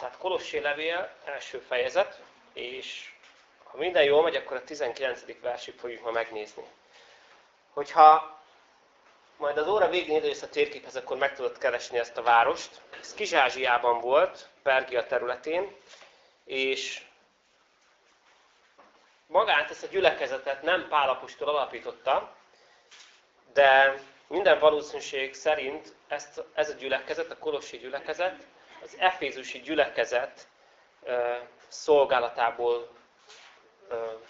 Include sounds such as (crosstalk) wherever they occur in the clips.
Tehát Kolossé levél, első fejezet, és ha minden jól megy, akkor a 19. versig fogjuk ma megnézni. Hogyha majd az óra végén időjössz a térképhez, akkor meg tudod keresni ezt a várost. Ez Kizsázsiában volt, Pergia területén, és magát ezt a gyülekezetet nem Pálapostól alapította, de minden valószínűség szerint ezt, ez a gyülekezet, a Kolossi gyülekezet, az Efézusi gyülekezet szolgálatából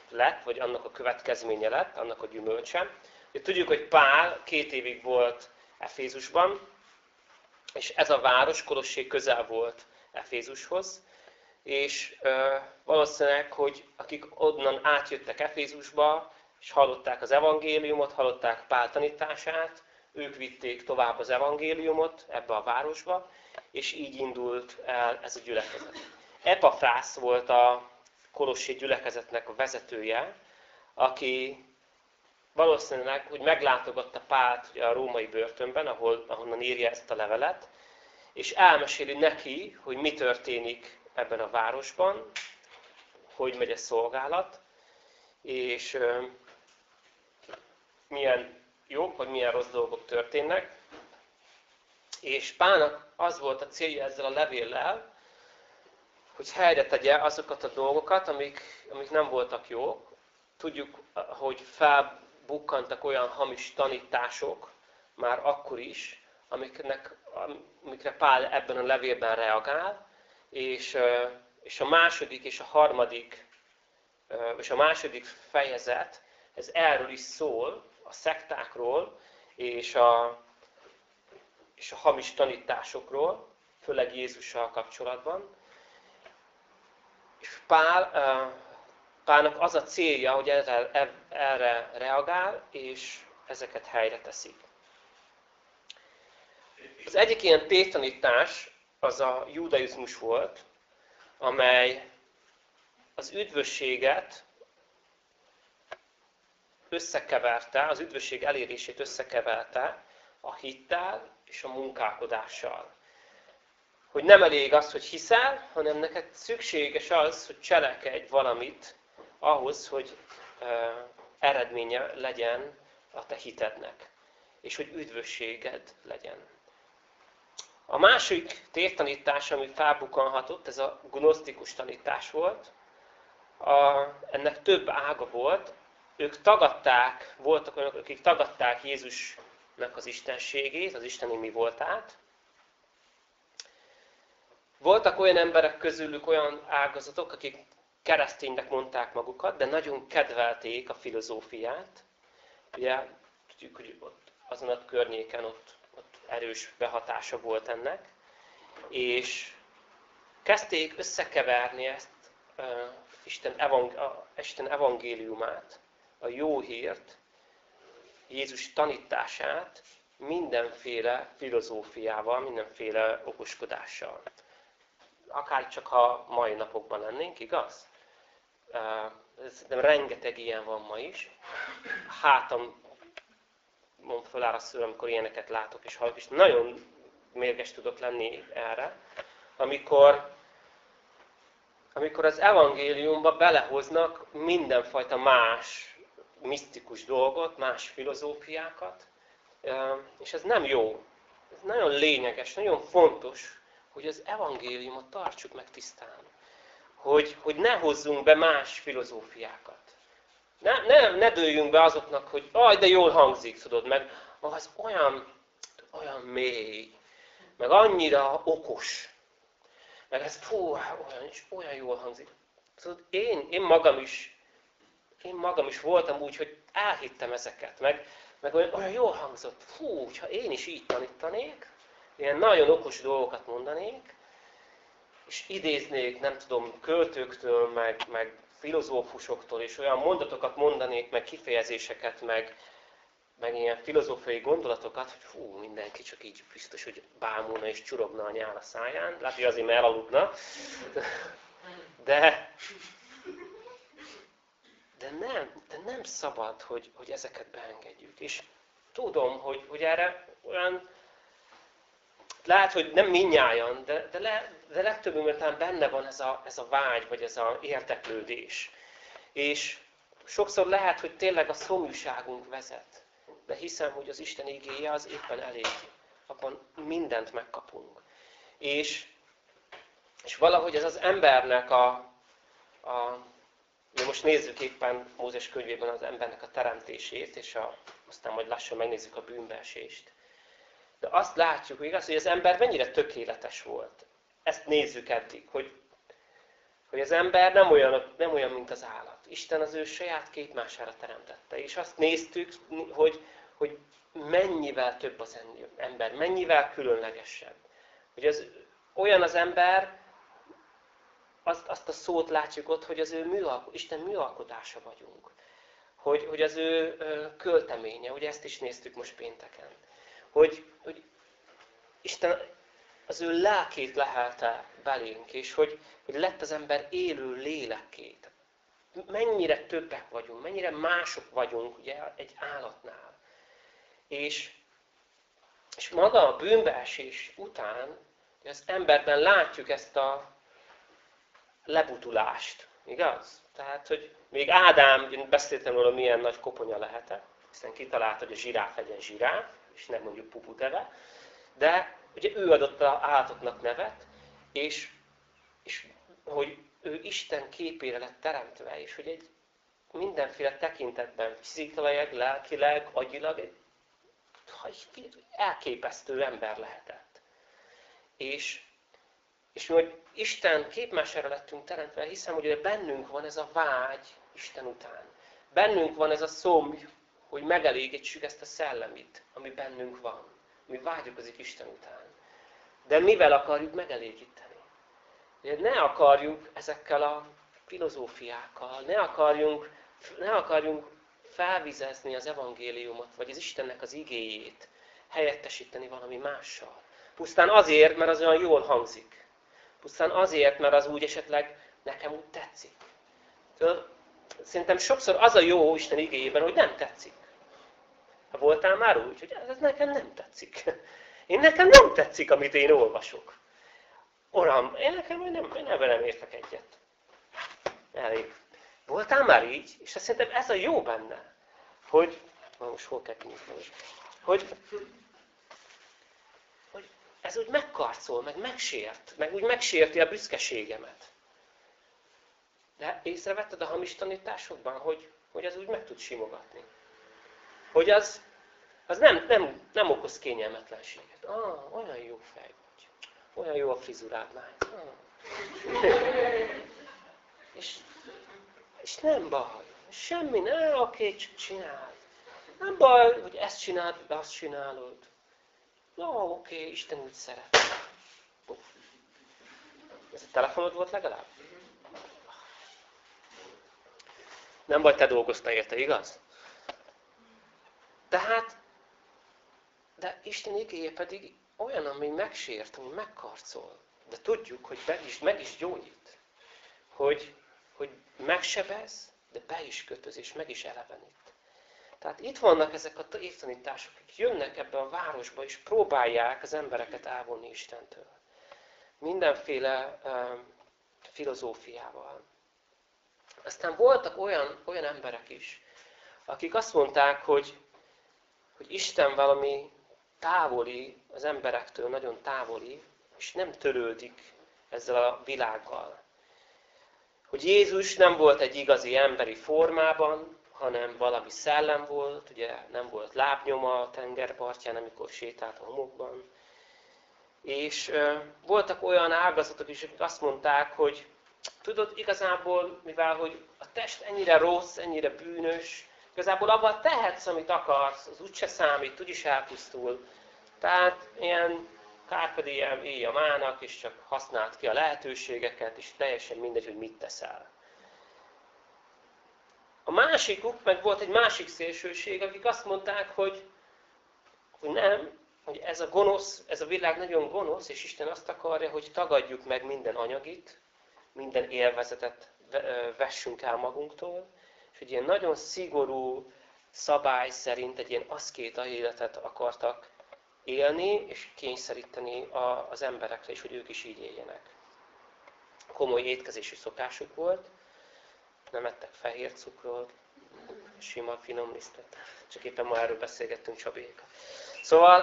lett, vagy annak a következménye lett, annak a gyümölcse. Tudjuk, hogy Pál két évig volt Efézusban, és ez a város Kolossé közel volt Efézushoz, és valószínűleg, hogy akik onnan átjöttek Efézusba, és hallották az evangéliumot, hallották Pál tanítását, ők vitték tovább az evangéliumot ebbe a városba, és így indult el ez a gyülekezet. Epafrász volt a kolossi gyülekezetnek a vezetője, aki valószínűleg, hogy meglátogatta Pált a római börtönben, ahol, ahonnan írja ezt a levelet, és elmeséli neki, hogy mi történik ebben a városban, hogy megy a szolgálat, és milyen jó, vagy milyen rossz dolgok történnek. És Pálnak az volt a célja ezzel a levéllel, hogy helyre tegye azokat a dolgokat, amik, amik nem voltak jók. Tudjuk, hogy felbukkantak olyan hamis tanítások már akkor is, amiknek, amikre Pál ebben a levélben reagál, és, és a második és a harmadik és a második fejezet, ez erről is szól, a szektákról és a, és a hamis tanításokról, főleg Jézussal kapcsolatban. És Pál, Pálnak az a célja, hogy erre, erre reagál, és ezeket helyre teszik. Az egyik ilyen tévtanítás az a judaizmus volt, amely az üdvösséget összekeverte, az üdvösség elérését összekeverte a hittel és a munkálkodással. Hogy nem elég az, hogy hiszel, hanem neked szükséges az, hogy cselekedj valamit ahhoz, hogy eredménye legyen a te hitednek, és hogy üdvösséged legyen. A másik tévtanítás, ami felbukkanhatott, ez a gnosztikus tanítás volt. A, ennek több ága volt, ők tagadták, voltak olyanok, akik tagadták Jézusnak az istenségét, az isteni mi voltát. Voltak olyan emberek közülük olyan ágazatok, akik kereszténynek mondták magukat, de nagyon kedvelték a filozófiát. Ugye tudjuk, hogy ott azon a környéken ott, ott erős behatása volt ennek. És kezdték összekeverni ezt uh, Isten, evang, a, Isten evangéliumát a jó hírt, Jézus tanítását mindenféle filozófiával, mindenféle okoskodással. Akár csak ha mai napokban lennénk, igaz? De rengeteg ilyen van ma is. Hátam mond föláll a szőr, amikor ilyeneket látok és hallok, és nagyon mérges tudok lenni erre, amikor amikor az evangéliumba belehoznak mindenfajta más misztikus dolgot, más filozófiákat, és ez nem jó. Ez nagyon lényeges, nagyon fontos, hogy az evangéliumot tartsuk meg tisztán. Hogy, hogy ne hozzunk be más filozófiákat. Ne, ne, ne dőljünk be azoknak, hogy aj, de jól hangzik, tudod, meg az olyan, olyan mély, meg annyira okos, meg ez fú, olyan, és olyan jól hangzik. Tudod, én, én magam is én magam is voltam úgy, hogy elhittem ezeket, meg, meg olyan, olyan jól hangzott, fú, ha én is így tanítanék, ilyen nagyon okos dolgokat mondanék, és idéznék, nem tudom, költőktől, meg, meg filozófusoktól, és olyan mondatokat mondanék, meg kifejezéseket, meg, meg ilyen filozófiai gondolatokat, hogy fú, mindenki csak így biztos, hogy bámulna és csurogna a nyál a száján. Lehet, hogy azért, mert elaludna. De, de nem, de nem szabad, hogy, hogy ezeket beengedjük. És tudom, hogy, hogy erre olyan lehet, hogy nem minnyáján, de, de, le, de legtöbbünkben talán benne van ez a, ez a vágy, vagy ez a érteklődés. És sokszor lehet, hogy tényleg a szomjúságunk vezet. De hiszem, hogy az Isten igéje az éppen elég. Abban mindent megkapunk. És, és valahogy ez az embernek a, a mi most nézzük éppen Mózes könyvében az embernek a teremtését, és a, aztán majd lassan megnézzük a bűnbeesést. De azt látjuk, hogy igaz, hogy az ember mennyire tökéletes volt. Ezt nézzük eddig, hogy, hogy az ember nem olyan, nem olyan, mint az állat. Isten az ő saját képmására teremtette. És azt néztük, hogy, hogy mennyivel több az ember, mennyivel különlegesebb. Hogy az, olyan az ember, azt, azt a szót látjuk ott, hogy az ő műalko, Isten műalkotása vagyunk. Hogy, hogy az ő költeménye, ugye ezt is néztük most pénteken. Hogy, hogy Isten az ő lelkét lehelte belénk, és hogy, hogy lett az ember élő lélekét. Mennyire többek vagyunk, mennyire mások vagyunk ugye, egy állatnál. És, és maga a bűnbeesés után az emberben látjuk ezt a lebutulást. Igaz? Tehát, hogy még Ádám, én beszéltem róla, milyen nagy koponya lehetett, hiszen kitalálta, hogy a zsiráf legyen zsiráf, és nem mondjuk puputeve, de ugye ő adott a állatoknak nevet, és, és hogy ő Isten képére lett teremtve, és hogy egy mindenféle tekintetben, fizikailag, lelkileg, agyilag egy elképesztő ember lehetett. És, és mi, hogy Isten képmására lettünk teremtve, hiszem, hogy bennünk van ez a vágy Isten után. Bennünk van ez a szomj, hogy megelégítsük ezt a szellemit, ami bennünk van. Mi vágyokozik Isten után. De mivel akarjuk megelégíteni? Ne akarjuk ezekkel a filozófiákkal, ne akarjunk, ne akarjunk felvizezni az evangéliumot, vagy az Istennek az igéjét, helyettesíteni valami mással. Pusztán azért, mert az olyan jól hangzik. Pusztán azért, mert az úgy esetleg nekem úgy tetszik. Szerintem sokszor az a jó Isten igényében, hogy nem tetszik. Ha voltál már úgy, hogy ez nekem nem tetszik. Én nekem nem tetszik, amit én olvasok. Uram, én nekem nem, én ebben nem értek egyet. Elég. Voltál már így? És azt szerintem ez a jó benne, hogy, most hol kell kinyitni, hogy ez úgy megkarcol, meg megsért, meg úgy megsérti a büszkeségemet. De észrevetted a hamis tanításokban, hogy, hogy az úgy meg tud simogatni. Hogy az, az nem, nem, nem okoz kényelmetlenséget. Ah, olyan jó fej vagy. Olyan jó a frizurád, lány. Ah. és, és nem baj. Semmi, ne, oké, csak csináld. Nem baj, hogy ezt csináld, azt csinálod. Jó, oké, Isten úgy szeret. Ez a telefonod volt legalább? Nem baj, te dolgoztál érte, igaz? Tehát, de Isten igéje pedig olyan, ami megsért, ami megkarcol. De tudjuk, hogy meg is, meg is gyógyít. Hogy, hogy megsebez, de be is kötöz, és meg is elevenít. Tehát itt vannak ezek a évtanítások, akik jönnek ebbe a városba, és próbálják az embereket elvonni Istentől. Mindenféle filozófiával. Aztán voltak olyan, olyan emberek is, akik azt mondták, hogy, hogy Isten valami távoli az emberektől, nagyon távoli, és nem törődik ezzel a világgal. Hogy Jézus nem volt egy igazi emberi formában, hanem valami szellem volt, ugye nem volt lábnyoma a tengerpartján, amikor sétált a homokban. És voltak olyan ágazatok is, akik azt mondták, hogy tudod, igazából, mivel hogy a test ennyire rossz, ennyire bűnös, igazából abban tehetsz, amit akarsz, az úgyse számít, úgyis elpusztul. Tehát ilyen kárpedélyem éj a mának, és csak használt ki a lehetőségeket, és teljesen mindegy, hogy mit teszel. A másikuk, meg volt egy másik szélsőség, akik azt mondták, hogy, hogy nem, hogy ez a gonosz, ez a világ nagyon gonosz, és Isten azt akarja, hogy tagadjuk meg minden anyagit, minden élvezetet vessünk el magunktól, és hogy ilyen nagyon szigorú szabály szerint egy ilyen aszkéta életet akartak élni, és kényszeríteni az emberekre is, hogy ők is így éljenek. Komoly étkezési szokásuk volt, nem ettek fehér cukrot, sima finom lisztet. Csak éppen ma erről beszélgettünk Csabéka. Szóval,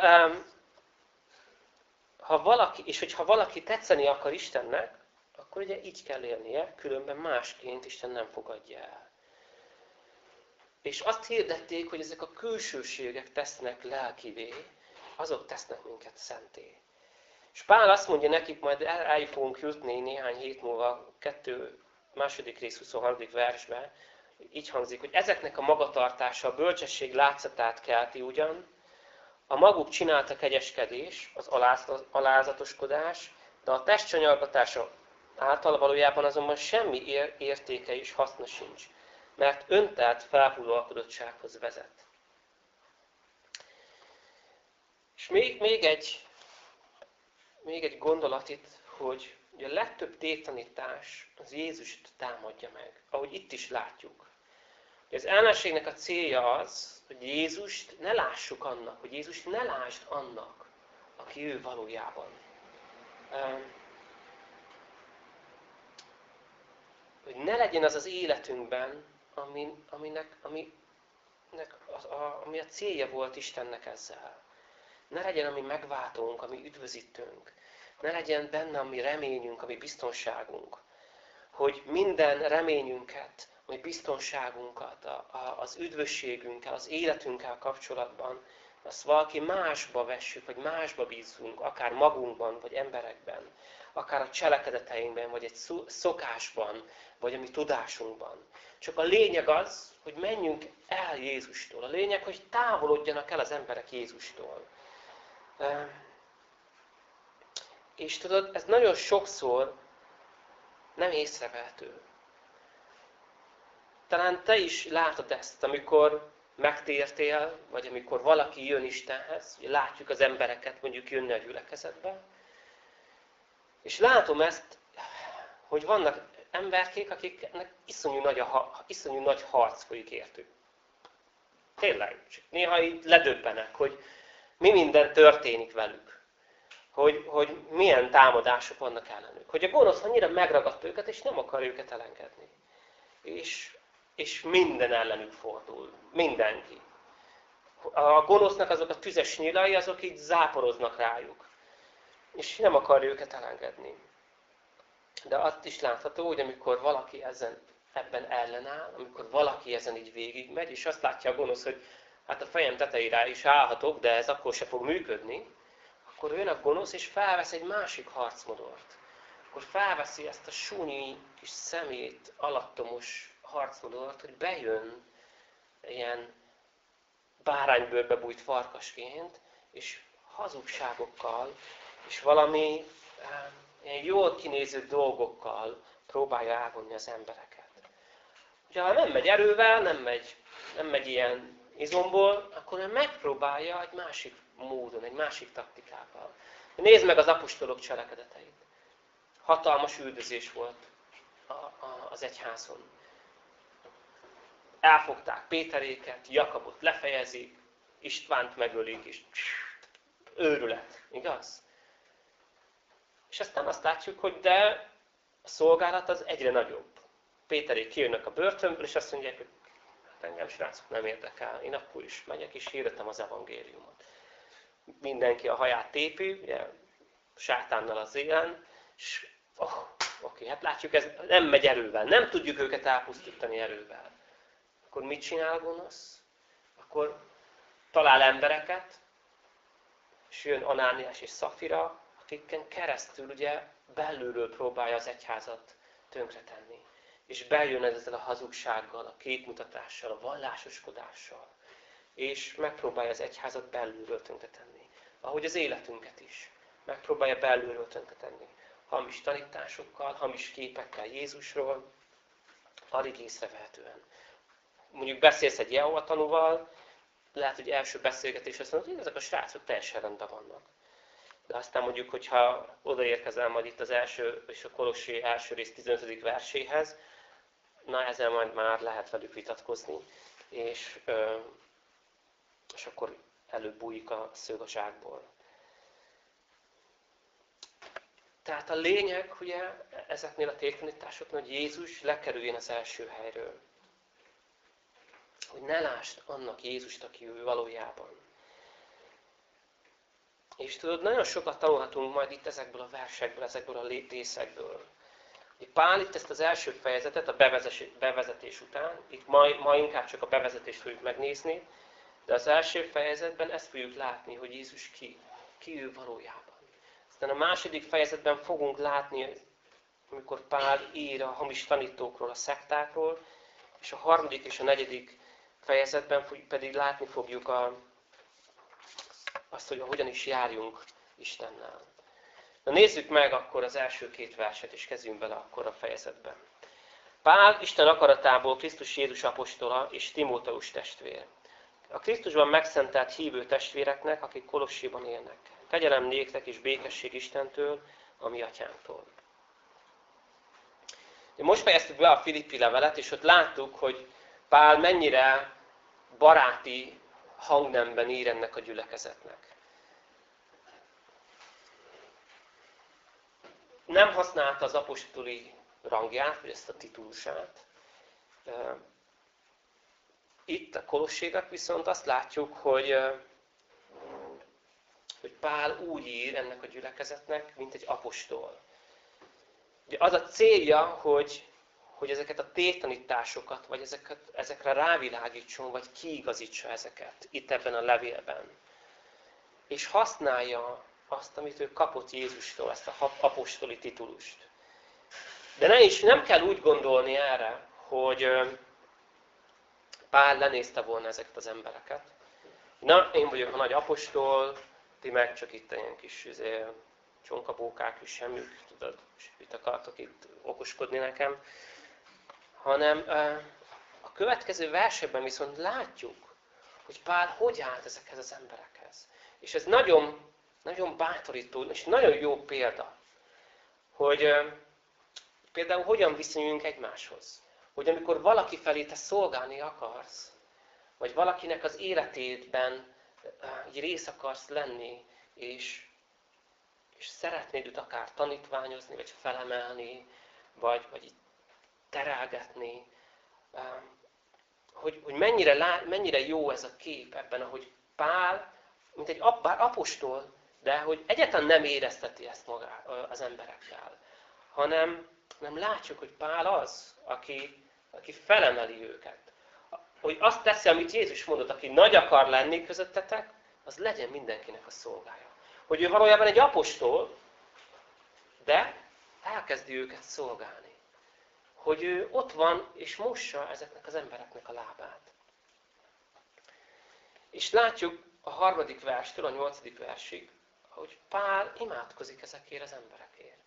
ha valaki, és hogyha valaki tetszeni akar Istennek, akkor ugye így kell élnie, különben másként Isten nem fogadja el. És azt hirdették, hogy ezek a külsőségek tesznek lelkivé, azok tesznek minket szenté. És Pál azt mondja nekik, majd el, el fogunk jutni néhány hét múlva, kettő, második rész 23. versben, így hangzik, hogy ezeknek a magatartása a bölcsesség látszatát kelti ugyan, a maguk csinálta kegyeskedés, az alázatoskodás, de a testcsanyargatása által valójában azonban semmi értéke és haszna sincs, mert öntelt felhullalkodottsághoz vezet. És még, még, egy, még egy gondolat itt, hogy a legtöbb tétanítás az Jézust támadja meg, ahogy itt is látjuk. Az ellenségnek a célja az, hogy Jézust ne lássuk annak, hogy Jézust ne lásd annak, aki ő valójában. Hogy ne legyen az az életünkben, ami, aminek, aminek a, a, ami a célja volt Istennek ezzel. Ne legyen, ami megváltónk, ami üdvözítőnk. Ne legyen benne, ami reményünk, ami biztonságunk. Hogy minden reményünket, ami biztonságunkat, a, a, az üdvösségünkkel, az életünkkel kapcsolatban, azt valaki másba vessük, vagy másba bízunk, akár magunkban, vagy emberekben, akár a cselekedeteinkben, vagy egy szokásban, vagy a mi tudásunkban. Csak a lényeg az, hogy menjünk el Jézustól. A lényeg, hogy távolodjanak el az emberek Jézustól. És tudod, ez nagyon sokszor nem észrevehető. Talán te is látod ezt, amikor megtértél, vagy amikor valaki jön Istenhez, ugye látjuk az embereket mondjuk jönni a gyülekezetbe, és látom ezt, hogy vannak emberkék, akiknek iszonyú nagy, a, iszonyú nagy harc folyik értük. Tényleg, néha így ledöbbenek, hogy mi minden történik velük. Hogy, hogy milyen támadások vannak ellenük. Hogy a gonosz annyira megragadta őket, és nem akar őket elengedni. És, és minden ellenük fordul. Mindenki. A gonosznak azok a tüzes nyilai, azok így záporoznak rájuk. És nem akarja őket elengedni. De azt is látható, hogy amikor valaki ezen, ebben ellenáll, amikor valaki ezen így végigmegy, és azt látja a gonosz, hogy hát a fejem tetejére is állhatok, de ez akkor se fog működni, akkor jön a gonosz, és felvesz egy másik harcmodort. Akkor felveszi ezt a súnyi kis szemét, alattomos harcmodort, hogy bejön ilyen báránybőrbe bújt farkasként, és hazugságokkal, és valami ilyen jól kinéző dolgokkal próbálja elvonni az embereket. Ugye, ha nem megy erővel, nem megy, nem megy ilyen izomból, akkor ő megpróbálja egy másik módon, egy másik taktikával. Nézd meg az apostolok cselekedeteit. Hatalmas üldözés volt az egyházon. Elfogták Péteréket, Jakabot lefejezik, Istvánt megölik, és őrület. Igaz? És aztán azt látjuk, hogy de a szolgálat az egyre nagyobb. Péterék kijönnek a börtönből, és azt mondják, hogy engem srácok nem érdekel, én akkor is megyek és hirdetem az evangéliumot. Mindenki a haját tépi, ugye, sátánnal az élen, és oh, oké, hát látjuk, ez nem megy erővel, nem tudjuk őket elpusztítani erővel. Akkor mit csinál gonosz? Akkor talál embereket, és jön Anániás és Szafira, akiken keresztül ugye belülről próbálja az egyházat tönkretenni és bejön ezzel a hazugsággal, a képmutatással, a vallásoskodással, és megpróbálja az egyházat belülről tönkretenni. Ahogy az életünket is. Megpróbálja belülről tönkretenni. Hamis tanításokkal, hamis képekkel Jézusról, alig észrevehetően. Mondjuk beszélsz egy Jehova tanúval, lehet, hogy első beszélgetés azt mondod, hogy ezek a srácok teljesen rendben vannak. De aztán mondjuk, hogyha odaérkezel majd itt az első és a Kolossé első rész 15. verséhez, na ezzel majd már lehet velük vitatkozni, és, és akkor előbújik a szög a zsákból. Tehát a lényeg, ugye, ezeknél a tévtanításoknál, hogy Jézus lekerüljön az első helyről. Hogy ne lásd annak Jézust, aki ő valójában. És tudod, nagyon sokat tanulhatunk majd itt ezekből a versekből, ezekből a részekből. Pál itt ezt az első fejezetet a bevezetés után, itt ma, ma inkább csak a bevezetést fogjuk megnézni, de az első fejezetben ezt fogjuk látni, hogy Jézus ki, ki ő valójában. Aztán a második fejezetben fogunk látni, amikor Pál ír a hamis tanítókról, a szektákról, és a harmadik és a negyedik fejezetben pedig látni fogjuk a, azt, hogy hogyan is járjunk Istennel. Na nézzük meg akkor az első két verset, és kezdjünk bele akkor a fejezetben. Pál Isten akaratából Krisztus Jézus apostola és Timóteus testvér. A Krisztusban megszentelt hívő testvéreknek, akik Kolossiban élnek. Kegyelem néktek és békesség Istentől, a mi atyánktól. Most fejeztük be a Filippi levelet, és ott láttuk, hogy Pál mennyire baráti hangnemben ír ennek a gyülekezetnek. Nem használta az apostoli rangját, vagy ezt a titulusát. Itt a kolosségek viszont azt látjuk, hogy hogy Pál úgy ír ennek a gyülekezetnek, mint egy apostol. Ugye az a célja, hogy, hogy ezeket a tétanításokat, vagy ezeket, ezekre rávilágítson, vagy kiigazítsa ezeket itt ebben a levélben. És használja azt, amit ő kapott Jézustól, ezt a apostoli titulust. De ne is, nem kell úgy gondolni erre, hogy Pál lenézte volna ezeket az embereket. Na, én vagyok a nagy apostol, ti meg csak itt ilyen kis izé, csonkabókák is semmük, tudod, és mit akartok itt okoskodni nekem. Hanem a következő versekben viszont látjuk, hogy Pál hogy állt ezekhez az emberekhez. És ez nagyon, nagyon bátorító, és nagyon jó példa, hogy például hogyan viszonyulunk egymáshoz. Hogy amikor valaki felé te szolgálni akarsz, vagy valakinek az életében egy rész akarsz lenni, és, és szeretnéd őt akár tanítványozni, vagy felemelni, vagy, vagy terelgetni, hogy, hogy mennyire, lá, mennyire jó ez a kép ebben, ahogy Pál, mint egy apostol, de hogy egyáltalán nem érezteti ezt magá, az emberekkel, hanem nem látjuk, hogy Pál az, aki, aki felemeli őket hogy azt teszi, amit Jézus mondott, aki nagy akar lenni közöttetek, az legyen mindenkinek a szolgája. Hogy ő valójában egy apostol, de elkezdi őket szolgálni. Hogy ő ott van és mossa ezeknek az embereknek a lábát. És látjuk a harmadik verstől a nyolcadik versig, hogy Pál imádkozik ezekért az emberekért.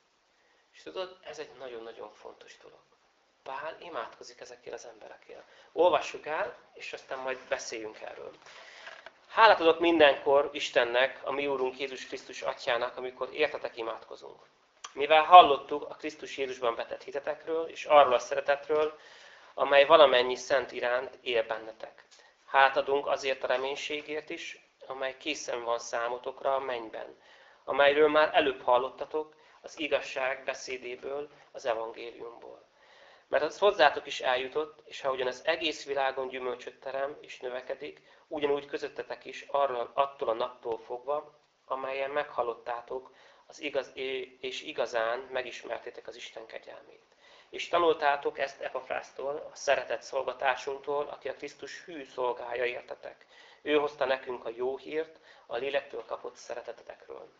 És tudod, ez egy nagyon-nagyon fontos dolog. Pál imádkozik ezekért az emberekért. Olvassuk el, és aztán majd beszéljünk erről. Hálát adok mindenkor Istennek, a mi Úrunk Jézus Krisztus Atyának, amikor értetek imádkozunk. Mivel hallottuk a Krisztus Jézusban vetett hitetekről, és arról a szeretetről, amely valamennyi szent iránt él bennetek. Hát adunk azért a reménységért is, amely készen van számotokra a mennyben, amelyről már előbb hallottatok az igazság beszédéből, az evangéliumból. Mert az hozzátok is eljutott, és ha ugyan az egész világon gyümölcsöt terem és növekedik, ugyanúgy közöttetek is arra, attól a naptól fogva, amelyen meghallottátok az igaz, és igazán megismertétek az Isten kegyelmét. És tanultátok ezt Epafrásztól, a szeretett szolgatásunktól, aki a Krisztus hű szolgája értetek. Ő hozta nekünk a jó hírt, a lélektől kapott szeretetetekről.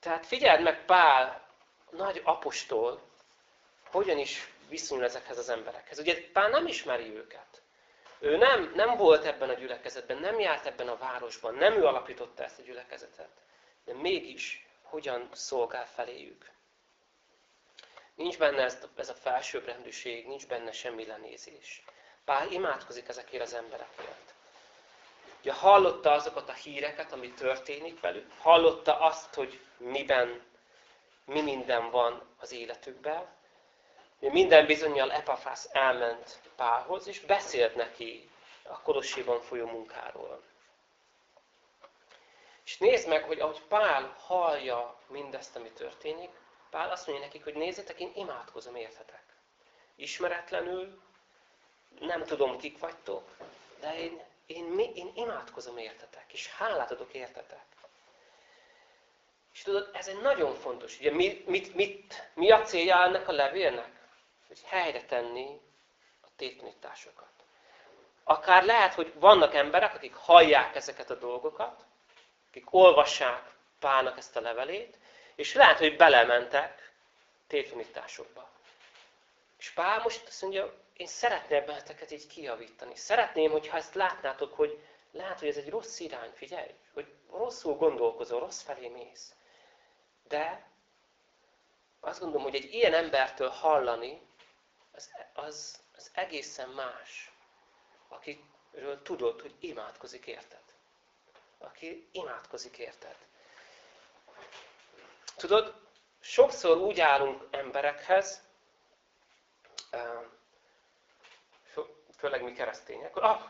Tehát figyeld meg Pál nagy apostol hogyan is viszonyul ezekhez az emberekhez. Ugye Pál nem ismeri őket. Ő nem, nem volt ebben a gyülekezetben, nem járt ebben a városban, nem ő alapította ezt a gyülekezetet. De mégis hogyan szolgál feléjük. Nincs benne ez, a felsőbbrendűség, nincs benne semmi lenézés. Pál imádkozik ezekért az emberekért. Ugye hallotta azokat a híreket, ami történik velük, hallotta azt, hogy miben mi minden van az életükben. Minden bizonyal Epafász elment Pálhoz, és beszélt neki a Kolosséban folyó munkáról. És nézd meg, hogy ahogy Pál hallja mindezt, ami történik, Pál azt mondja nekik, hogy nézzétek, én imádkozom, értetek. Ismeretlenül, nem tudom, kik vagytok, de én, én, én imádkozom, értetek, és hálát adok, értetek. És tudod, ez egy nagyon fontos. Ugye mit, mit, mit, mi a célja ennek a levélnek? Hogy helyre tenni a tétnításokat. Akár lehet, hogy vannak emberek, akik hallják ezeket a dolgokat, akik olvassák Pálnak ezt a levelét, és lehet, hogy belementek tétnyitásokba. És Pál most azt mondja, én szeretném benneteket így kijavítani. Szeretném, hogyha ezt látnátok, hogy lehet, hogy ez egy rossz irány, figyelj, hogy rosszul gondolkozol, rossz felé mész. De azt gondolom, hogy egy ilyen embertől hallani, az, az, az egészen más, akiről tudod, hogy imádkozik érted. Aki imádkozik érted. Tudod, sokszor úgy állunk emberekhez, főleg mi keresztények, ah,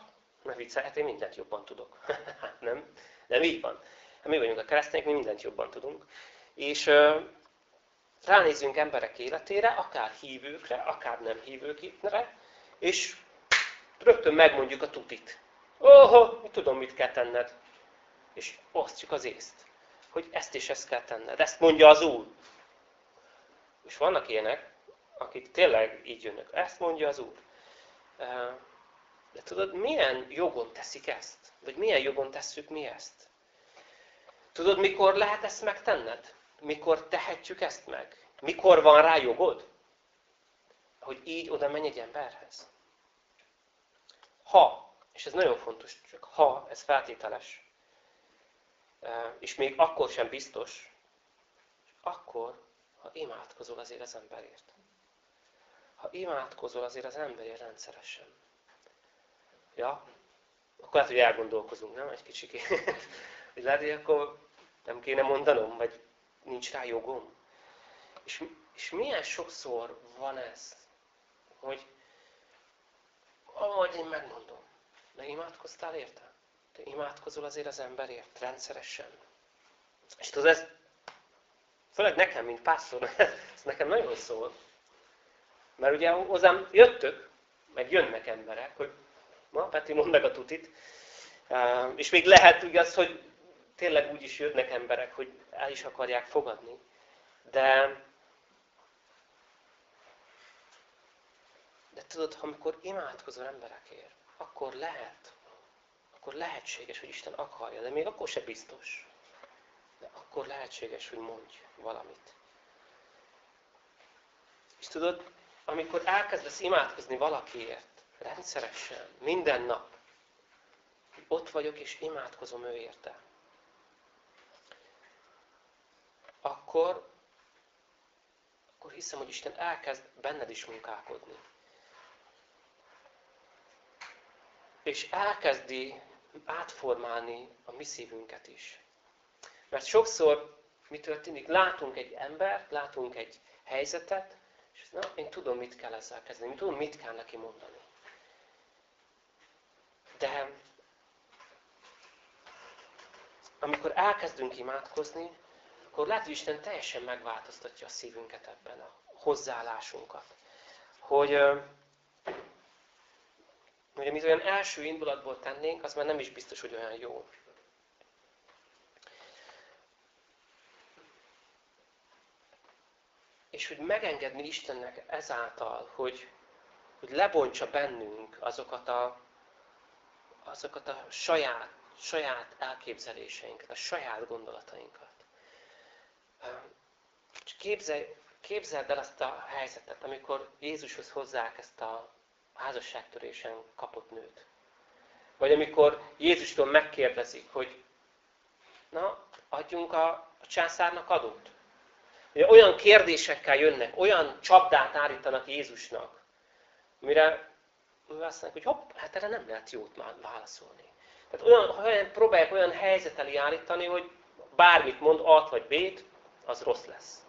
ne viccelj, hát én mindent jobban tudok. (laughs) nem, nem így van. Hát mi vagyunk a keresztények, mi mindent jobban tudunk. És ránézünk emberek életére, akár hívőkre, akár nem hívőkre, és rögtön megmondjuk a tutit. Óho, tudom, mit kell tenned. És osztjuk az észt hogy ezt is ezt kell tenned. Ezt mondja az Úr. És vannak ilyenek, akik tényleg így jönnek. Ezt mondja az Úr. De tudod, milyen jogon teszik ezt? Vagy milyen jogon tesszük mi ezt? Tudod, mikor lehet ezt megtenned? Mikor tehetjük ezt meg? Mikor van rá jogod? Hogy így oda menj egy emberhez. Ha, és ez nagyon fontos, csak ha, ez feltételes, és még akkor sem biztos, akkor, ha imádkozol azért az emberért. Ha imádkozol azért az emberért rendszeresen. Ja? Akkor lehet, hogy elgondolkozunk, nem? Egy kicsikét. (laughs) hogy lehet, hogy akkor nem kéne mondanom, vagy nincs rá jogom. És, és milyen sokszor van ez, hogy ahogy én megmondom, de imádkoztál érte? Te imádkozol azért az emberért, rendszeresen. És tudod, ez főleg nekem, mint pásztor, (laughs) ez nekem nagyon szól. Mert ugye hozzám jöttök, meg jönnek emberek, hogy ma Peti, mondd meg a tutit. És még lehet ugye az, hogy tényleg úgy is jönnek emberek, hogy el is akarják fogadni. De, de tudod, amikor imádkozol emberekért, akkor lehet, akkor lehetséges, hogy Isten akarja, de még akkor se biztos. De akkor lehetséges, hogy mondj valamit. És tudod, amikor elkezdesz imádkozni valakiért, rendszeresen, minden nap, ott vagyok és imádkozom ő érte, akkor, akkor hiszem, hogy Isten elkezd benned is munkálkodni. És elkezdi átformálni a mi szívünket is. Mert sokszor mi történik? Látunk egy embert, látunk egy helyzetet, és na, én tudom, mit kell ezzel kezdeni, én tudom, mit kell neki mondani. De amikor elkezdünk imádkozni, akkor lehet, hogy Isten teljesen megváltoztatja a szívünket ebben, a hozzáállásunkat. Hogy hogy amit olyan első indulatból tennénk, az már nem is biztos, hogy olyan jó. És hogy megengedni Istennek ezáltal, hogy, hogy lebontsa bennünk azokat a, azokat a saját, saját elképzeléseinket, a saját gondolatainkat. képzelj, képzeld el azt a helyzetet, amikor Jézushoz hozzák ezt a házasságtörésen kapott nőt. Vagy amikor Jézustól megkérdezik, hogy na, adjunk a, a császárnak adót. Olyan kérdésekkel jönnek, olyan csapdát állítanak Jézusnak, mire azt mondja, hogy hopp, hát erre nem lehet jót válaszolni. Tehát olyan, olyan, próbálják olyan helyzet elé állítani, hogy bármit mond, A-t vagy B-t, az rossz lesz.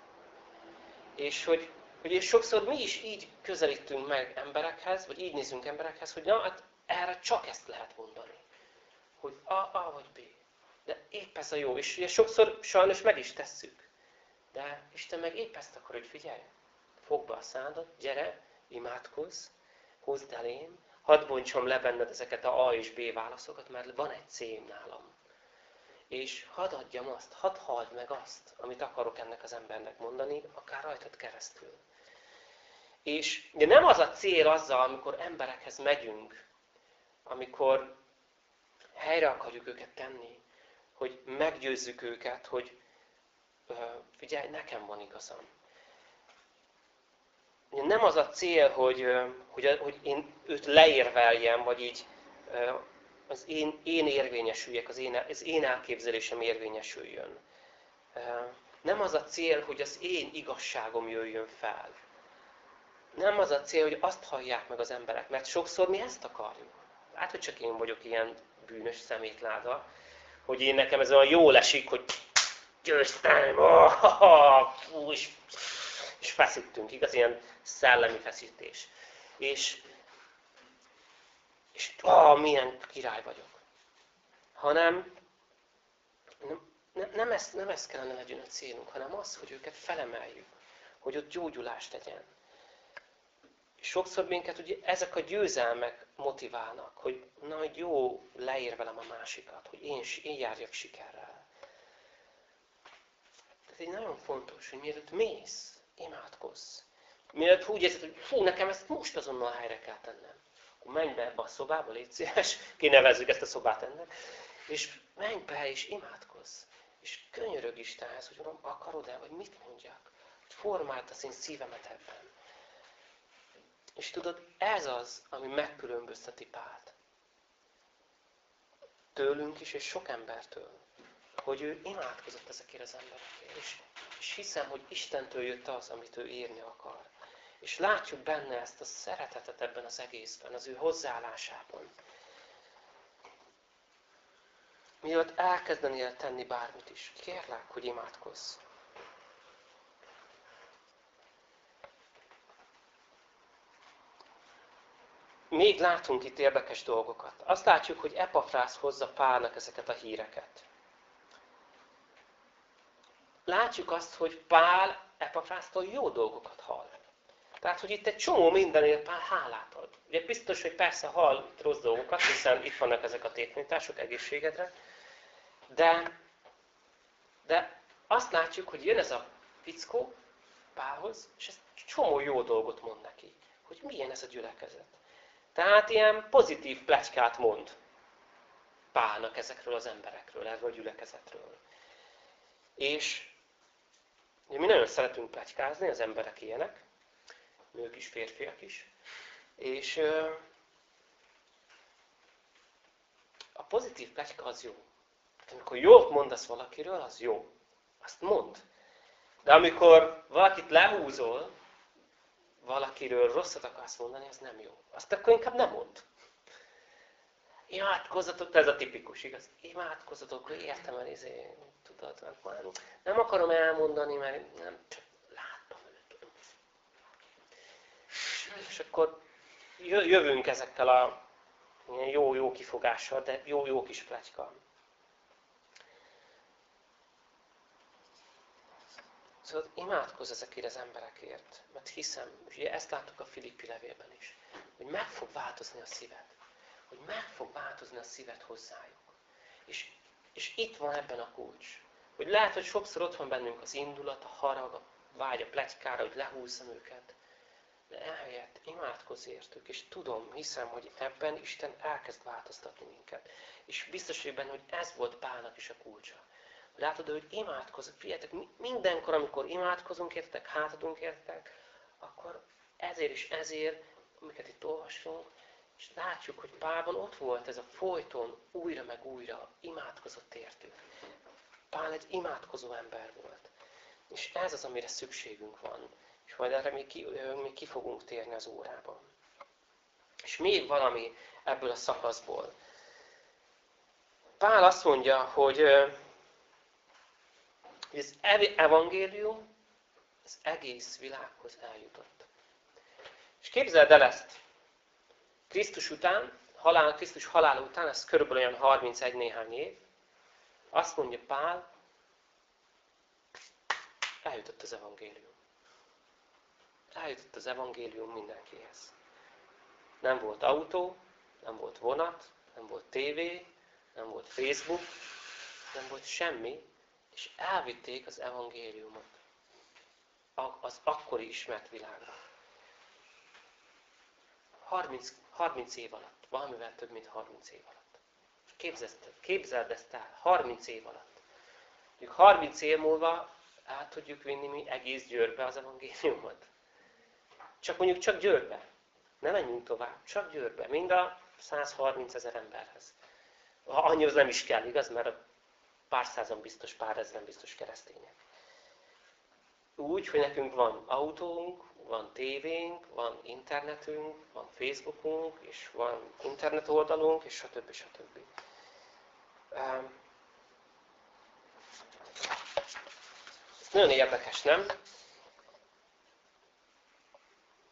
És hogy hogy és sokszor mi is így közelítünk meg emberekhez, vagy így nézünk emberekhez, hogy na, hát erre csak ezt lehet mondani. Hogy A, A vagy B. De épp ez a jó. És ugye sokszor sajnos meg is tesszük. De Isten meg épp ezt akar, hogy figyelj. Fogd be a szádat, gyere, imádkozz, hozd elém, hadd bontsom le benned ezeket a A és B válaszokat, mert van egy c nálam. És hadd adjam azt, hadd halld meg azt, amit akarok ennek az embernek mondani, akár rajtad keresztül. És de nem az a cél azzal, amikor emberekhez megyünk, amikor helyre akarjuk őket tenni, hogy meggyőzzük őket, hogy figyelj, nekem van igazam. Nem az a cél, hogy, hogy, hogy én őt leérveljem, vagy így az én, én érvényesüljek, az én, az én elképzelésem érvényesüljön. Nem az a cél, hogy az én igazságom jöjjön fel. Nem az a cél, hogy azt hallják meg az emberek, mert sokszor mi ezt akarjuk. Hát, hogy csak én vagyok ilyen bűnös szemétláda, hogy én nekem ez olyan jól esik, hogy győztem, oh, oh, és, és feszítünk, igaz, ilyen szellemi feszítés. És, és oh, milyen király vagyok. Hanem nem, nem, ez, nem ez kellene legyen a célunk, hanem az, hogy őket felemeljük, hogy ott gyógyulást legyen. Sokszor minket ugye ezek a győzelmek motiválnak, hogy na, hogy jó, leír velem a másikat, hogy én, én járjak sikerrel. Ez egy nagyon fontos, hogy mielőtt mész, imádkozz. Mielőtt úgy érzed, hogy fú, nekem ezt most azonnal helyre kell tennem. Akkor menj be ebbe a szobába, légy szíves, (laughs) kinevezzük ezt a szobát ennek, és menj be és imádkozz. És könyörög Istenhez, hogy Uram, akarod-e, vagy mit mondjak? Hogy formált az én szívemet ebben. És tudod, ez az, ami megkülönbözteti Pált. Tőlünk is, és sok embertől. Hogy ő imádkozott ezekért az emberekért. És, és hiszem, hogy Istentől jött az, amit ő írni akar. És látjuk benne ezt a szeretetet ebben az egészben, az ő hozzáállásában. Mielőtt elkezdenél tenni bármit is, kérlek, hogy imádkozz. még látunk itt érdekes dolgokat. Azt látjuk, hogy Epafrász hozza Pálnak ezeket a híreket. Látjuk azt, hogy Pál Epafrásztól jó dolgokat hall. Tehát, hogy itt egy csomó mindenért Pál hálát ad. Ugye biztos, hogy persze hall rossz dolgokat, hiszen itt vannak ezek a tétmintások egészségedre, de, de azt látjuk, hogy jön ez a fickó Pálhoz, és ez csomó jó dolgot mond neki, hogy milyen ez a gyülekezet. Tehát ilyen pozitív plegykát mond Pálnak ezekről az emberekről, erről a gyülekezetről. És mi nagyon szeretünk pletykázni, az emberek ilyenek, nők is, férfiak is. És a pozitív pletyka az jó. Amikor jót mondasz valakiről, az jó. Azt mond. De amikor valakit lehúzol, valakiről rosszat akarsz mondani, az nem jó. Azt akkor inkább nem mond. Imádkozzatok, ez a tipikus, igaz? Imádkozzatok, értem el, izé, tudod, már nem akarom elmondani, mert nem, csak látom őt. És akkor jövünk ezekkel a jó-jó kifogással, de jó-jó kis pletyka. Szóval imádkozz ezekért az emberekért, mert hiszem, és ezt láttuk a Filippi levélben is, hogy meg fog változni a szíved. Hogy meg fog változni a szíved hozzájuk. És, és itt van ebben a kulcs. Hogy lehet, hogy sokszor ott van bennünk az indulat, a harag, a vágy, a pletykára, hogy lehúzzam őket. De ehelyett imádkozz értük, és tudom, hiszem, hogy ebben Isten elkezd változtatni minket. És biztos hogy benne, hogy ez volt Pálnak is a kulcsa. Látod, hogy imádkozunk. Figyeljetek, mindenkor, amikor imádkozunk értek, hátadunk értek, akkor ezért és ezért, amiket itt olvasunk, és látjuk, hogy Pálban ott volt ez a folyton, újra meg újra imádkozott értük. Pál egy imádkozó ember volt. És ez az, amire szükségünk van. És majd erre még ki, még ki fogunk térni az órában. És még valami ebből a szakaszból. Pál azt mondja, hogy az evangélium az egész világhoz eljutott. És képzeld el ezt. Krisztus után halál, Krisztus halála után, ez körülbelül olyan 31 néhány év, azt mondja Pál, eljutott az evangélium. Eljutott az evangélium mindenkihez. Nem volt autó, nem volt vonat, nem volt tévé, nem volt Facebook, nem volt semmi, és elvitték az evangéliumot az akkori ismert világra. 30, 30 év alatt, valamivel több, mint 30 év alatt. Képzeld, képzeld ezt el, 30 év alatt. Mondjuk 30 év múlva át tudjuk vinni mi egész Győrbe az evangéliumot. Csak mondjuk csak Győrbe. Ne menjünk tovább, csak Győrbe. Mind a 130 ezer emberhez. Annyihoz nem is kell, igaz? Mert pár százan biztos, pár ezeren biztos keresztények. Úgy, hogy nekünk van autónk, van tévénk, van internetünk, van Facebookunk, és van internet oldalunk, és stb. stb. Ez nagyon érdekes, nem?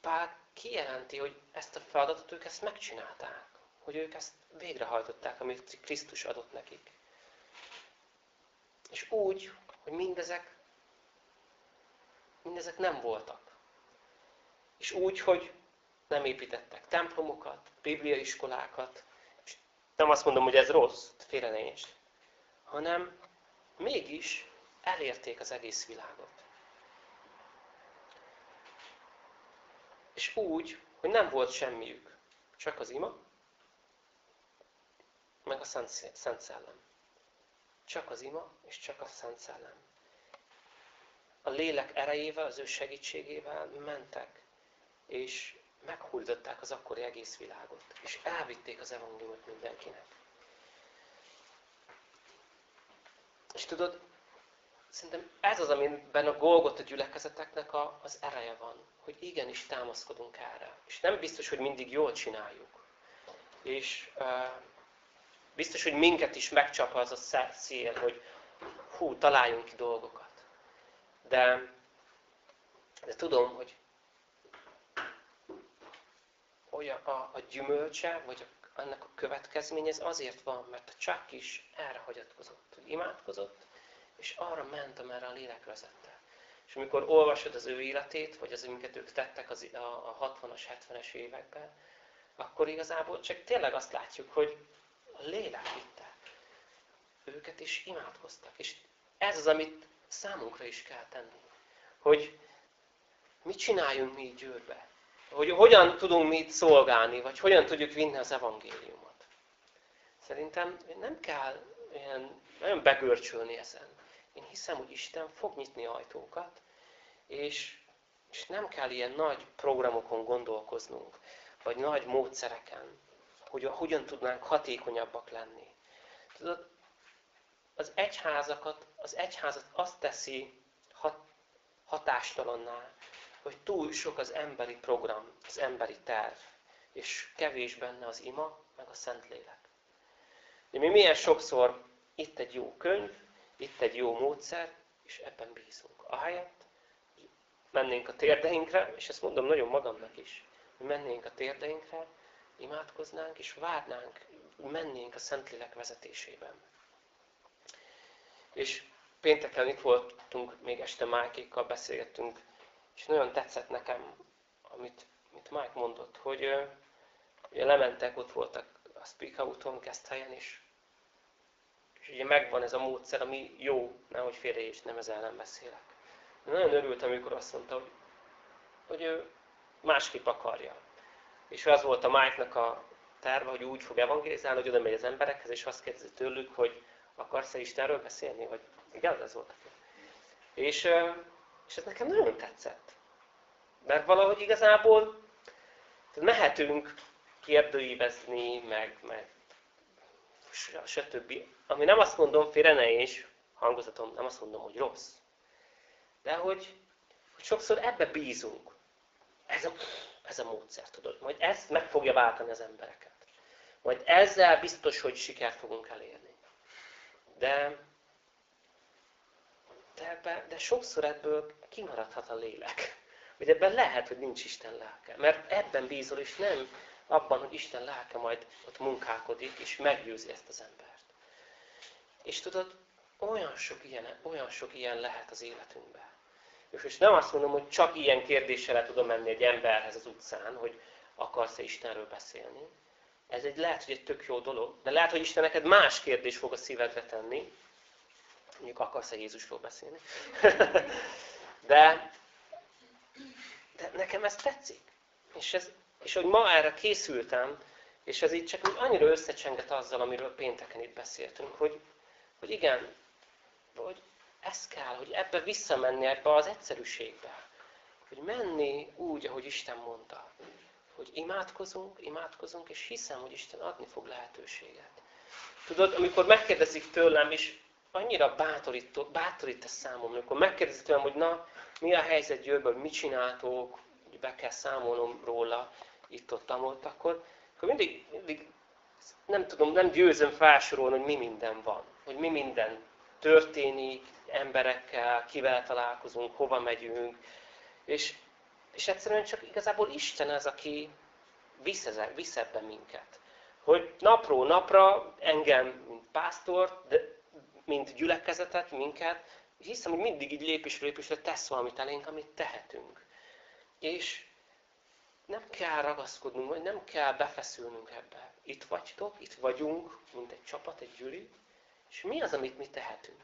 Pál kijelenti, hogy ezt a feladatot ők ezt megcsinálták. Hogy ők ezt végrehajtották, amit Krisztus adott nekik. És úgy, hogy mindezek, mindezek nem voltak. És úgy, hogy nem építettek templomokat, bibliaiskolákat, és nem azt mondom, hogy ez rossz, félre ne hanem mégis elérték az egész világot. És úgy, hogy nem volt semmiük, csak az ima, meg a Szent, Szent Szellem. Csak az ima, és csak a Szent Szellem. A lélek erejével, az ő segítségével mentek, és meghújtották az akkori egész világot, és elvitték az evangéliumot mindenkinek. És tudod, szerintem ez az, amiben a Golgot a gyülekezeteknek a, az ereje van, hogy igenis támaszkodunk erre. És nem biztos, hogy mindig jól csináljuk. És uh, Biztos, hogy minket is megcsap az a szél, hogy hú, találjunk ki dolgokat. De, de tudom, hogy, hogy a, a, gyümölcse, vagy annak a következménye, ez azért van, mert a csak is erre hagyatkozott, hogy imádkozott, és arra ment, amerre a lélek vezette. És amikor olvasod az ő életét, vagy az, amiket ők tettek az, a, a 60-as, 70-es években, akkor igazából csak tényleg azt látjuk, hogy a lélek vitte őket, és imádkoztak. És ez az, amit számunkra is kell tenni. Hogy mit csináljunk mi győrbe. Hogy hogyan tudunk mi itt szolgálni, vagy hogyan tudjuk vinni az evangéliumot. Szerintem nem kell ilyen, nagyon begörcsölni ezen. Én hiszem, hogy Isten fog nyitni ajtókat, és, és nem kell ilyen nagy programokon gondolkoznunk, vagy nagy módszereken, hogy hogyan tudnánk hatékonyabbak lenni. Tudod, az egyházakat, az egyházat azt teszi hat, hatástalanná, hogy túl sok az emberi program, az emberi terv, és kevés benne az ima, meg a Szentlélek. De mi milyen sokszor itt egy jó könyv, itt egy jó módszer, és ebben bízunk. Ahelyett, mennénk a térdeinkre, és ezt mondom nagyon magamnak is, hogy mennénk a térdeinkre, imádkoznánk, és várnánk, mennénk a Szentlélek vezetésében. És pénteken itt voltunk, még este Májkékkal beszélgettünk, és nagyon tetszett nekem, amit, amit Mike mondott, hogy ugye lementek, ott voltak a Speak úton, helyen is, és ugye megvan ez a módszer, ami jó, nehogy félre is nem ezzel ellen beszélek. Nagyon örültem, amikor azt mondta, hogy, hogy ő másképp akarja. És az volt a Mike-nak a terve, hogy úgy fog evangelizálni, hogy oda megy az emberekhez, és azt kérdezi tőlük, hogy akarsz-e Istenről beszélni? Vagy igen, ez volt. És, és ez nekem nagyon tetszett. Mert valahogy igazából mehetünk kérdőívezni, meg, meg stb. Ami nem azt mondom, félre ne is, hangozatom, nem azt mondom, hogy rossz. De hogy, hogy sokszor ebbe bízunk. Ez a, ez a módszer, tudod. Majd ezt meg fogja váltani az embereket. Majd ezzel biztos, hogy sikert fogunk elérni. De, de, de sokszor ebből kimaradhat a lélek. Hogy ebben lehet, hogy nincs Isten lelke. Mert ebben bízol, és nem abban, hogy Isten lelke majd ott munkálkodik, és meggyőzi ezt az embert. És tudod, olyan sok ilyen, olyan sok ilyen lehet az életünkben. És most nem azt mondom, hogy csak ilyen kérdéssel tudom menni egy emberhez az utcán, hogy akarsz-e Istenről beszélni. Ez egy lehet, hogy egy tök jó dolog, de lehet, hogy Isten neked más kérdés fog a szívedre tenni. Mondjuk akarsz-e Jézusról beszélni. (laughs) de, de nekem ez tetszik. És, ez, és hogy ma erre készültem, és ez így csak annyira összecsenget azzal, amiről pénteken itt beszéltünk, hogy, hogy igen, hogy ez kell, hogy ebbe visszamenni, ebbe az egyszerűségbe. Hogy menni úgy, ahogy Isten mondta. Hogy imádkozunk, imádkozunk, és hiszem, hogy Isten adni fog lehetőséget. Tudod, amikor megkérdezik tőlem, és annyira bátorít, bátorít ez számomra, amikor megkérdezik tőlem, hogy na, mi a helyzet Győrben, mit csináltok, hogy be kell számolnom róla, itt-ott, ott, akkor, akkor mindig, mindig nem tudom, nem győzöm felsorolni, hogy mi minden van. Hogy mi minden történik, emberekkel, kivel találkozunk, hova megyünk. És, és egyszerűen csak igazából Isten az, aki visz, visz ebbe minket. Hogy napról napra engem, mint pásztor, de mint gyülekezetet, minket, hiszem, hogy mindig így lépésről lépésre tesz valamit elénk, amit tehetünk. És nem kell ragaszkodnunk, vagy nem kell befeszülnünk ebbe. Itt vagytok, itt vagyunk, mint egy csapat, egy gyűli, és mi az, amit mi tehetünk?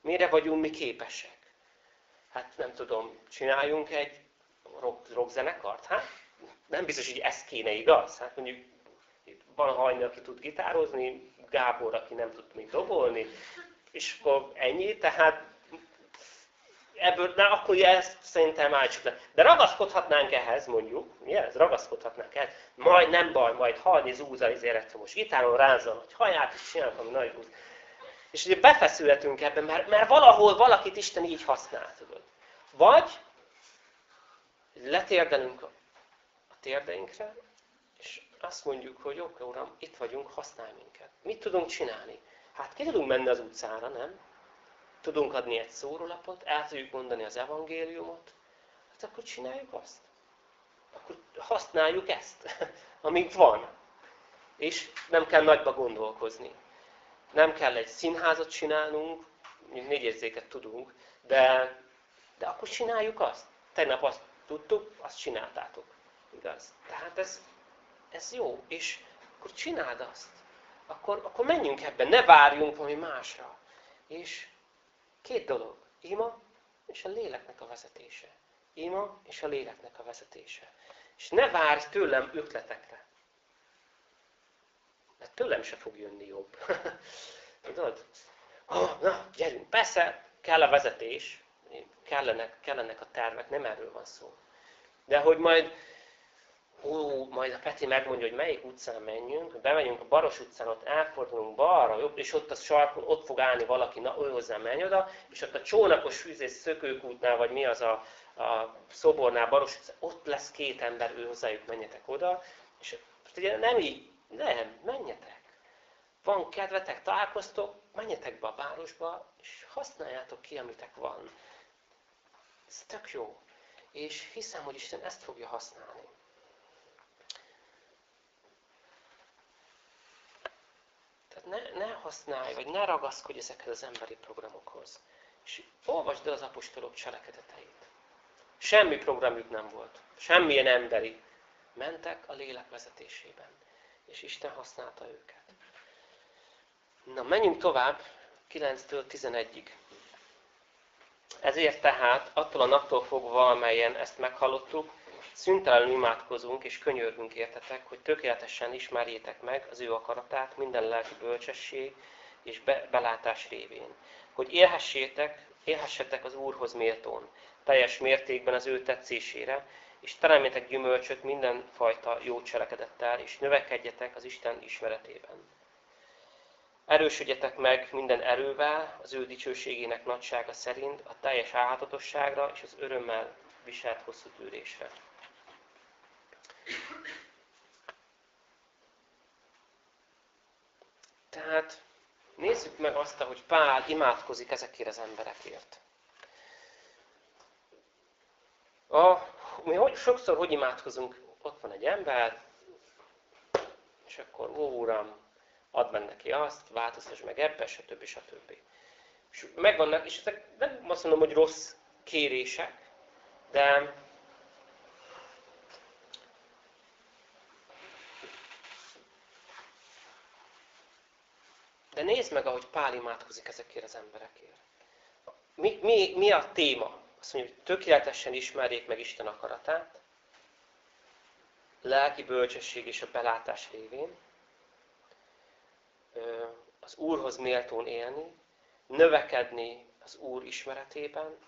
Mire vagyunk mi képesek? Hát nem tudom, csináljunk egy rock, rockzenekart? Hát nem biztos, hogy ez kéne igaz. Hát mondjuk van Hajni, aki tud gitározni, Gábor, aki nem tud még dobolni, és akkor ennyi, tehát ebből, na akkor ezt szerintem állítsuk le. De ragaszkodhatnánk ehhez, mondjuk, mi ez? Ragaszkodhatnánk ehhez. Majd nem baj, majd Hajni zúz az elektromos gitáron, rázza a nagy haját, és csinálunk ami nagy húz. És ugye befeszülhetünk ebben, mert, mert valahol valakit Isten így használ, tudod. Vagy letérdelünk a, térdeinkre, azt mondjuk, hogy oké, Uram, itt vagyunk, használj minket. Mit tudunk csinálni? Hát ki tudunk menni az utcára, nem? Tudunk adni egy szórólapot, el tudjuk mondani az evangéliumot, hát akkor csináljuk azt. Akkor használjuk ezt, (laughs) amink van. És nem kell nagyba gondolkozni. Nem kell egy színházat csinálnunk, négy érzéket tudunk, de, de akkor csináljuk azt. Tegnap azt tudtuk, azt csináltátok. Igaz? Tehát ez, ez jó, és akkor csináld azt. Akkor, akkor menjünk ebben, ne várjunk valami másra. És két dolog. Ima és a léleknek a vezetése. Ima és a léleknek a vezetése. És ne várj tőlem ötletekre. Mert tőlem se fog jönni jobb. (laughs) Tudod? Oh, na, gyerünk, persze, kell a vezetés, kellenek, kellenek a tervek, nem erről van szó. De hogy majd, hú, majd a Peti megmondja, hogy melyik utcán menjünk, bemegyünk a Baros utcán, ott elfordulunk balra, jobb, és ott a sarkon, ott fog állni valaki, na, ő hozzá menj oda, és ott a csónakos fűzés szökőkútnál, vagy mi az a, a szobornál, Baros utcán, ott lesz két ember, ő hozzájuk menjetek oda, és ugye nem így, nem, menjetek. Van kedvetek, találkoztok, menjetek be a városba, és használjátok ki, amitek van. Ez tök jó. És hiszem, hogy Isten ezt fogja használni. Tehát ne, ne használj, vagy ne ragaszkodj ezekhez az emberi programokhoz. És olvasd el az apostolok cselekedeteit. Semmi programjuk nem volt. Semmilyen emberi. Mentek a lélek vezetésében. És Isten használta őket. Na, menjünk tovább, 9-től 11-ig. Ezért tehát, attól a naptól fogva, amelyen ezt meghallottuk, szüntelenül imádkozunk és könyörgünk értetek, hogy tökéletesen ismerjétek meg az ő akaratát minden lelki bölcsesség és be, belátás révén. Hogy élhessétek, élhessetek az Úrhoz méltón, teljes mértékben az ő tetszésére, és teremjetek gyümölcsöt mindenfajta jó cselekedettel, és növekedjetek az Isten ismeretében Erősödjetek meg minden erővel, az ő dicsőségének nagysága szerint, a teljes álhatatosságra és az örömmel viselt hosszú tűrésre. Tehát nézzük meg azt, hogy Pál imádkozik ezekért az emberekért. A, mi hogy, sokszor hogy imádkozunk? Ott van egy ember, És akkor, ó Uram, add meg neki azt, változtass meg ebbe, stb. stb. És megvannak, és ezek nem azt mondom, hogy rossz kérések, de De nézd meg, ahogy Pál imádkozik ezekért az emberekért. Mi, mi, mi a téma? Azt mondja, hogy tökéletesen ismerjék meg Isten akaratát, lelki bölcsesség és a belátás révén, az Úrhoz méltón élni, növekedni az Úr ismeretében,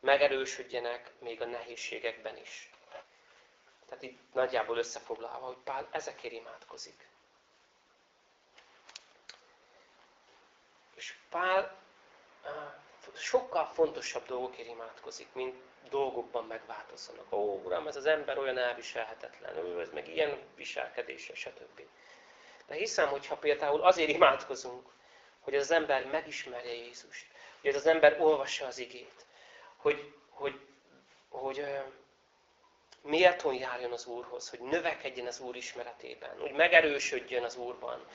megerősödjenek még a nehézségekben is. Tehát itt nagyjából összefoglalva, hogy Pál ezekért imádkozik. És Pál sokkal fontosabb dolgokért imádkozik, mint dolgokban megváltozzanak. Ó, Uram, ez az ember olyan elviselhetetlen, ő, ez meg ilyen viselkedése, stb. De hiszem, hogy ha például azért imádkozunk, hogy az ember megismerje Jézust, hogy az ember olvassa az igét, hogy, hogy, hogy méltón járjon az Úrhoz, hogy növekedjen az Úr ismeretében, hogy megerősödjön az Úrban,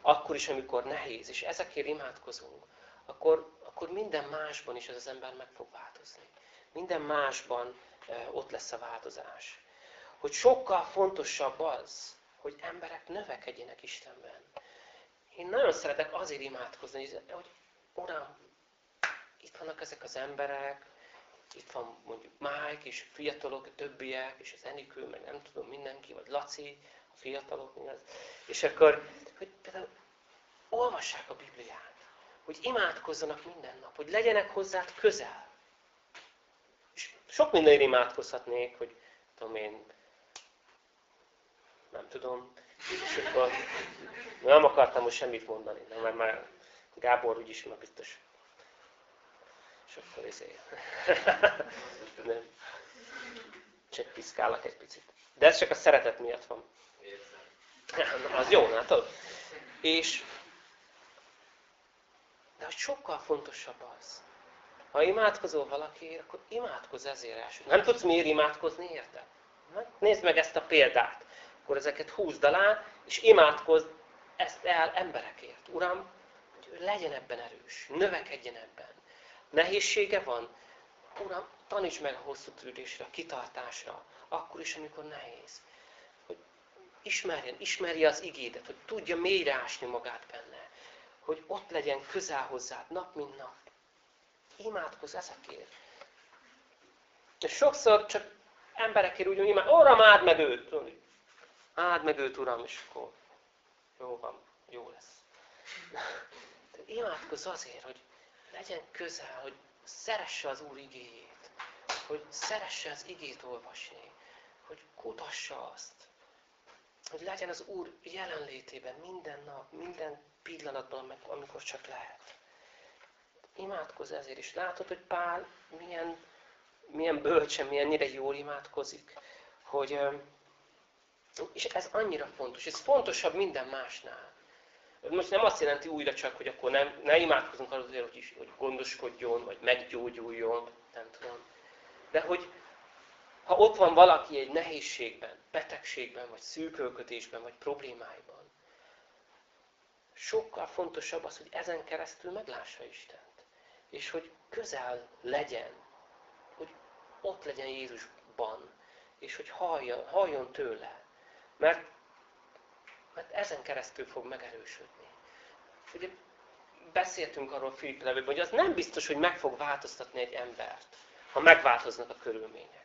akkor is, amikor nehéz, és ezekért imádkozunk, akkor, akkor minden másban is az az ember meg fog változni. Minden másban ott lesz a változás. Hogy sokkal fontosabb az, hogy emberek növekedjenek Istenben. Én nagyon szeretek azért imádkozni, hogy Uram, itt vannak ezek az emberek, itt van mondjuk Mike, és fiatalok, többiek, és az Enikő, meg nem tudom mindenki, vagy Laci, fiatalok, mi az. És akkor, hogy például olvassák a Bibliát, hogy imádkozzanak minden nap, hogy legyenek hozzád közel. És sok mindenért imádkozhatnék, hogy tudom én, nem tudom, és akkor nem akartam most semmit mondani, nem, mert már Gábor úgyis már biztos. És akkor izé. (laughs) nem. Csak piszkálok egy picit. De ez csak a szeretet miatt van. (laughs) Az jó, látod? És de hogy sokkal fontosabb az. Ha imádkozol valakiért, akkor imádkozz ezért első. Nem tudsz miért imádkozni, érted? Nézd meg ezt a példát. Akkor ezeket húzd alá, és imádkozz ezt el emberekért. Uram, hogy legyen ebben erős, növekedjen ebben. Nehézsége van? Uram, taníts meg a hosszú tűrésre, a kitartásra, akkor is, amikor nehéz. Ismerjen, ismerje az igédet, hogy tudja mélyre ásni magát benne hogy ott legyen közel hozzád nap, mint nap. Imádkozz ezekért. És sokszor csak emberekért úgy imád, Uram, áld meg őt! Áld meg őt, Uram, és akkor jó van, jó lesz. (laughs) De imádkozz azért, hogy legyen közel, hogy szeresse az Úr igéjét, hogy szeresse az igét olvasni, hogy kutassa azt, hogy legyen az Úr jelenlétében minden nap, minden pillanatban, amikor csak lehet. Imádkozz ezért is. Látod, hogy Pál milyen, milyen bölcsen, milyennyire jól imádkozik, hogy, és ez annyira fontos. Ez fontosabb minden másnál. Most nem azt jelenti újra csak, hogy akkor nem, ne imádkozunk azért, hogy, is, hogy gondoskodjon, vagy meggyógyuljon, nem tudom. De hogy ha ott van valaki egy nehézségben, betegségben, vagy szűkölködésben, vagy problémáiban, sokkal fontosabb az, hogy ezen keresztül meglássa Istent. És hogy közel legyen, hogy ott legyen Jézusban, és hogy halljon, halljon tőle. Mert, mert ezen keresztül fog megerősödni. Ugye beszéltünk arról Filip levőben, hogy az nem biztos, hogy meg fog változtatni egy embert, ha megváltoznak a körülmények.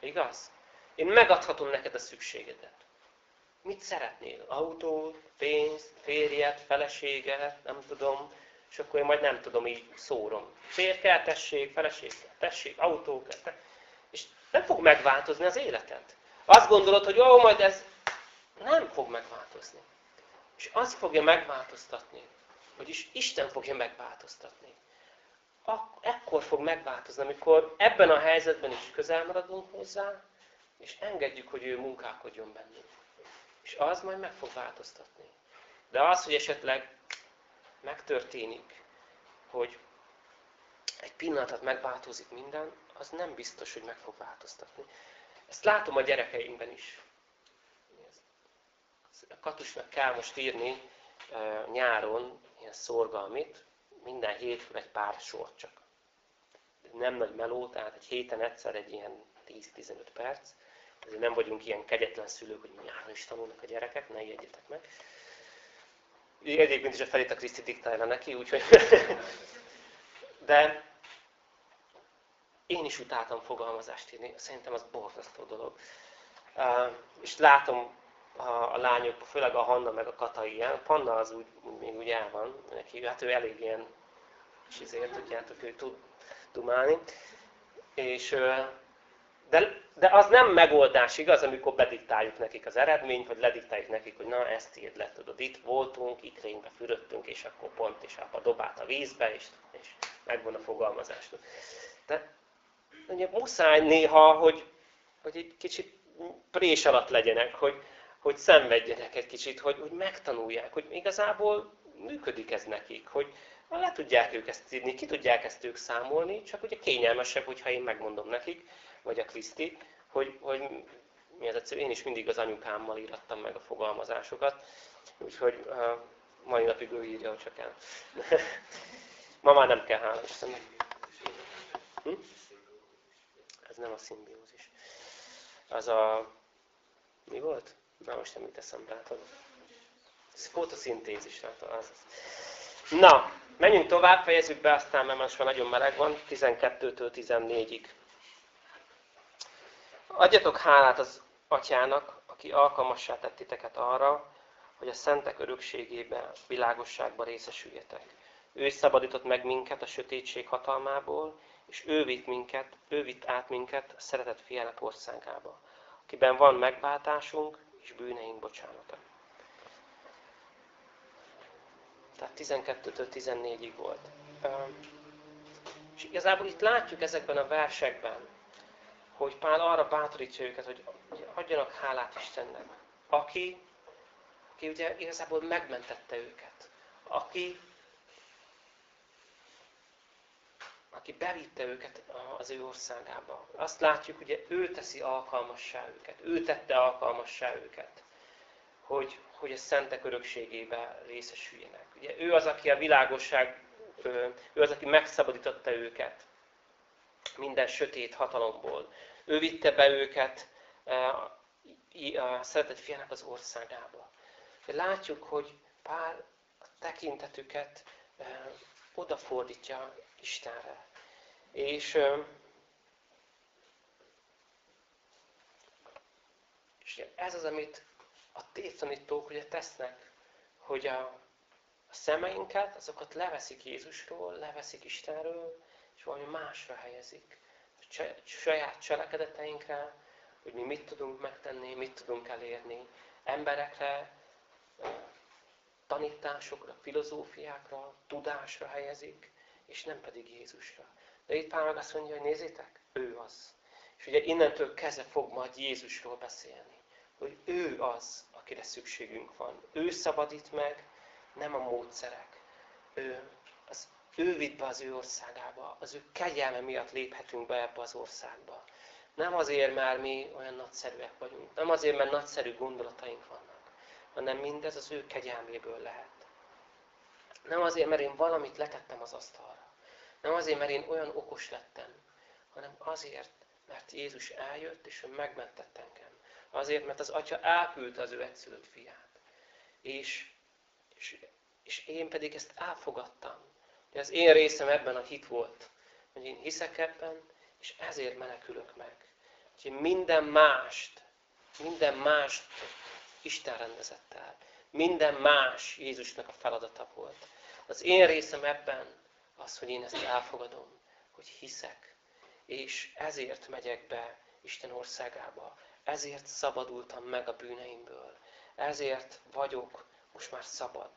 Igaz? Én megadhatom neked a szükségedet. Mit szeretnél? Autót, pénzt, férjet, feleséget, nem tudom, és akkor én majd nem tudom, így szórom. Férj kell, tessék, feleség kell, tessék, autó kell. És nem fog megváltozni az életed. Azt gondolod, hogy ó, majd ez nem fog megváltozni. És az fogja megváltoztatni, vagyis Isten fogja megváltoztatni. Ekkor fog megváltozni, amikor ebben a helyzetben is közel maradunk hozzá, és engedjük, hogy ő munkálkodjon bennünk. És az majd meg fog változtatni. De az, hogy esetleg megtörténik, hogy egy pillanatot megváltozik minden, az nem biztos, hogy meg fog változtatni. Ezt látom a gyerekeinkben is. Katusnak kell most írni nyáron ilyen szorgalmit, minden hétfőn egy pár sor csak. Nem nagy meló, tehát egy héten egyszer egy ilyen 10-15 perc. Ezért nem vagyunk ilyen kegyetlen szülők, hogy nyáron is tanulnak a gyerekek, ne ijedjetek meg. Egyébként is a felét a Kriszti diktálja neki, úgyhogy... (laughs) De én is utáltam fogalmazást írni, szerintem az borzasztó dolog. És látom a, lányok, főleg a Hanna meg a Kata ilyen. Panna az úgy még úgy el van, neki, hát ő elég ilyen, és ezért tudjátok, ő tud dumálni. És, de, de az nem megoldás, igaz, amikor bediktáljuk nekik az eredményt, vagy lediktáljuk nekik, hogy na ezt írd le, tudod, itt voltunk, itt rénybe fürödtünk, és akkor pont, és apa dobált a vízbe, és, és megvan a fogalmazás. De ugye muszáj néha, hogy, hogy egy kicsit prés alatt legyenek, hogy, hogy szenvedjenek egy kicsit, hogy, hogy megtanulják, hogy igazából működik ez nekik, hogy le tudják ők ezt írni, ki tudják ezt ők számolni, csak ugye kényelmesebb, hogyha én megmondom nekik, vagy a Kriszti, hogy, hogy mi az egyszerű, én is mindig az anyukámmal írattam meg a fogalmazásokat, úgyhogy uh, mai napig ő írja, hogy csak el. (laughs) Ma már nem kell, hála Istennek. Hm? Ez nem a szimbiózis. Az a... Mi volt? Na, most nem mit eszembe, látod. Ez fotoszintézis, látod. Az. Na, menjünk tovább, fejezzük be, aztán mert most már nagyon meleg van, 12-től 14-ig. Adjatok hálát az atyának, aki alkalmassá tett titeket arra, hogy a szentek örökségébe, világosságba részesüljetek. Ő szabadított meg minket a sötétség hatalmából, és ő vitt, minket, ő vitt át minket a szeretett fiának országába, akiben van megváltásunk és bűneink bocsánata. Tehát 12-től 14-ig volt. És igazából itt látjuk ezekben a versekben, hogy Pál arra bátorítja őket, hogy adjanak hálát Istennek. Aki, aki ugye igazából megmentette őket. Aki, aki bevitte őket az ő országába. Azt látjuk, ugye ő teszi alkalmassá őket. Ő tette alkalmassá őket, hogy, hogy a szentek örökségébe részesüljenek. Ugye ő az, aki a világosság, ő az, aki megszabadította őket minden sötét hatalomból. Ő vitte be őket a szeretett fiának az országába. Látjuk, hogy pár a tekintetüket odafordítja Istenre. És, és ez az, amit a tévtanítók ugye tesznek, hogy a, a szemeinket, azokat leveszik Jézusról, leveszik Istenről, és valami másra helyezik. A saját cselekedeteinkre, hogy mi mit tudunk megtenni, mit tudunk elérni. Emberekre, tanításokra, filozófiákra, tudásra helyezik, és nem pedig Jézusra. De itt Pál meg azt mondja, hogy nézzétek, ő az. És ugye innentől kezdve fog majd Jézusról beszélni. Hogy ő az, akire szükségünk van. Ő szabadít meg, nem a módszerek. Ő, az, ő vitt be az ő országába. Az ő kegyelme miatt léphetünk be ebbe az országba. Nem azért, mert mi olyan nagyszerűek vagyunk. Nem azért, mert nagyszerű gondolataink vannak. Hanem mindez az ő kegyelméből lehet. Nem azért, mert én valamit letettem az asztalra. Nem azért, mert én olyan okos lettem, hanem azért, mert Jézus eljött, és ő megmentett engem. Azért, mert az Atya elküldte az ő egyszülött fiát. És, és, és én pedig ezt elfogadtam. De az én részem ebben a hit volt, hogy én hiszek ebben, és ezért menekülök meg. Úgyhogy minden mást, minden mást Isten rendezett el. Minden más Jézusnak a feladata volt. Az én részem ebben az, hogy én ezt elfogadom, hogy hiszek. És ezért megyek be Isten országába. Ezért szabadultam meg a bűneimből. Ezért vagyok most már szabad.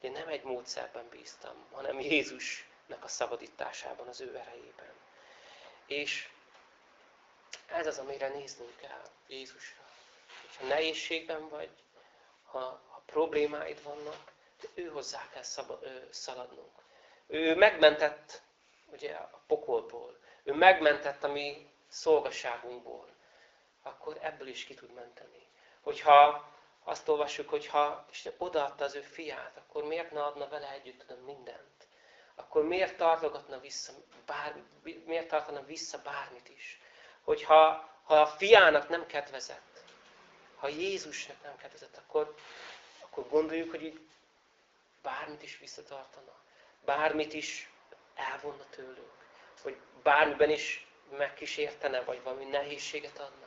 Én nem egy módszerben bíztam, hanem Jézusnak a szabadításában, az ő erejében. És ez az, amire néznünk kell, Jézusra. Ha nehézségben vagy, ha, ha problémáid vannak, de ő hozzá kell szabad, ö, szaladnunk. Ő megmentett ugye, a pokolból. Ő megmentett a mi szolgaságunkból. Akkor ebből is ki tud menteni. Hogyha Azt olvassuk, hogy ha Isten odaadta az ő fiát, akkor miért ne adna vele együtt tudom mindent? Akkor miért tartogatna vissza, bár, miért tartana vissza bármit is? Hogyha ha a fiának nem kedvezett, ha Jézusnak nem kedvezett, akkor, akkor gondoljuk, hogy így bármit is visszatartana. Bármit is elvonna tőlünk. Hogy bármiben is megkísértene, vagy valami nehézséget adna.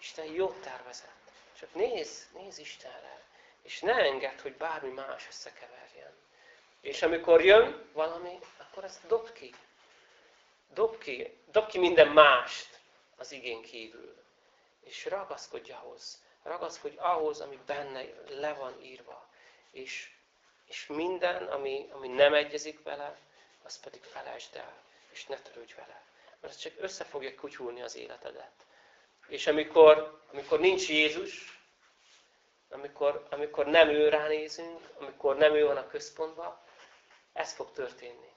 Isten jó tervezett. Csak nézz, nézz Istenre. És ne engedd, hogy bármi más összekeverjen. És amikor jön valami, akkor ezt dob ki. Dob ki, dob ki minden mást az igén kívül. És ragaszkodj ahhoz. Ragaszkodj ahhoz, ami benne le van írva. És, és minden, ami, ami nem egyezik vele, az pedig felejtsd el. És ne törődj vele. Mert ez csak össze fogja kutyulni az életedet. És amikor, amikor nincs Jézus, amikor, amikor nem ő ránézünk, amikor nem ő van a központban, ez fog történni.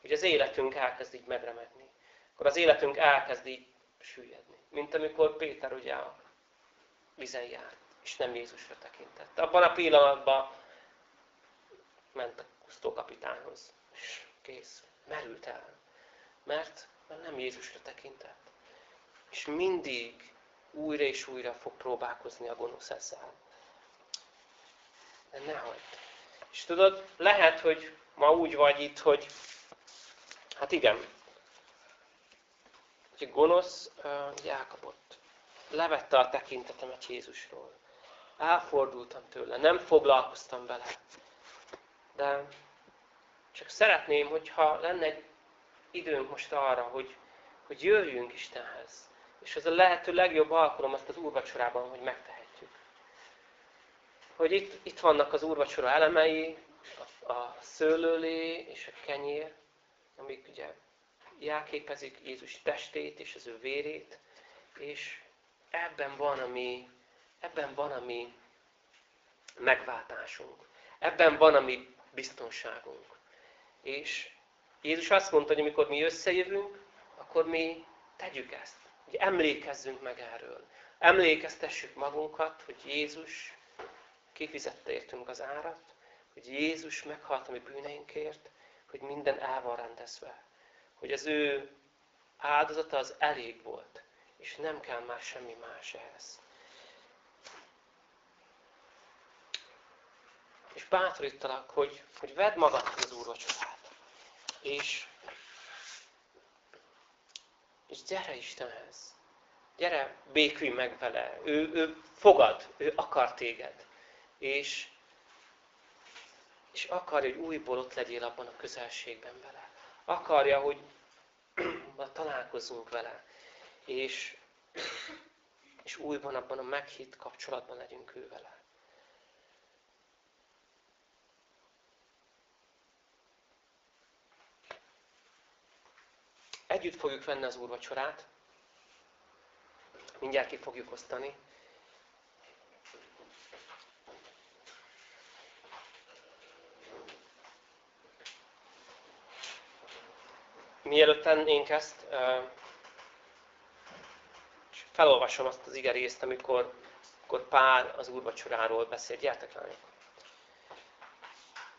Hogy az életünk elkezd így megremegni. Akkor az életünk elkezd így süllyedni. Mint amikor Péter ugye a vizen járt, és nem Jézusra tekintett. Abban a pillanatban ment a kusztókapitányhoz, és kész, merült el. Mert, mert nem Jézusra tekintett. És mindig újra és újra fog próbálkozni a gonosz ezzel. De ne. És tudod, lehet, hogy ma úgy vagy itt, hogy hát igen, hogy gonosz uh, Jákabot levette a tekintetemet Jézusról. Elfordultam tőle, nem foglalkoztam vele. De csak szeretném, hogyha lenne egy időnk most arra, hogy, hogy jöjjünk Istenhez. És ez a lehető legjobb alkalom azt az úrvacsorában, hogy megtehetjük. Hogy itt, itt vannak az úrvacsora elemei, a, a szőlőlé és a kenyér, amik ugye jelképezik Jézus testét és az ő vérét, és ebben van a mi, ebben van a mi megváltásunk. Ebben van a mi biztonságunk. És Jézus azt mondta, hogy amikor mi összejövünk, akkor mi tegyük ezt. Hogy emlékezzünk meg erről. Emlékeztessük magunkat, hogy Jézus kifizette értünk az árat, hogy Jézus meghalt a mi bűneinkért, hogy minden el van rendezve. Hogy az ő áldozata az elég volt, és nem kell már semmi más ehhez. És bátorítalak, hogy, hogy vedd magadhoz az úrvacsorát. És, és gyere Istenhez. Gyere, békülj meg vele. Ő, ő fogad, ő akar téged. És, és akarja, hogy újból ott legyél abban a közelségben vele. Akarja, hogy (clears throat) találkozzunk vele. És, és újban abban a meghitt kapcsolatban legyünk ő vele. Együtt fogjuk venni az úrvacsorát. Mindjárt ki fogjuk osztani. Mielőtt tennénk ezt, felolvasom azt az igerészt, amikor, amikor Pál az úrvacsoráról beszél. Gyertek lányok!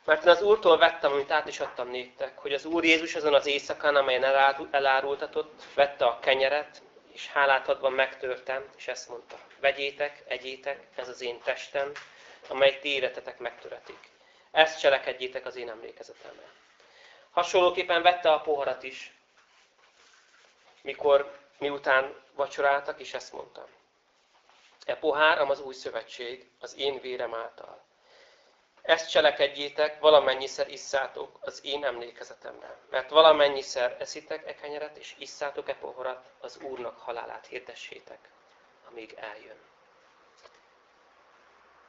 Mert én az Úrtól vettem, amit át is adtam néktek, hogy az Úr Jézus azon az éjszakán, amelyen elárultatott, vette a kenyeret, és hálát adva megtörtem, és ezt mondta, vegyétek, egyétek, ez az én testem, amely ti életetek megtöretik. Ezt cselekedjétek az én emlékezetemre. Hasonlóképpen vette a poharat is, mikor miután vacsoráltak, és ezt mondta. E pohár, az új szövetség, az én vérem által. Ezt cselekedjétek, valamennyiszer isszátok az én emlékezetemre. Mert valamennyiszer eszitek e kenyeret, és isszátok e poharat, az Úrnak halálát hirdessétek, amíg eljön.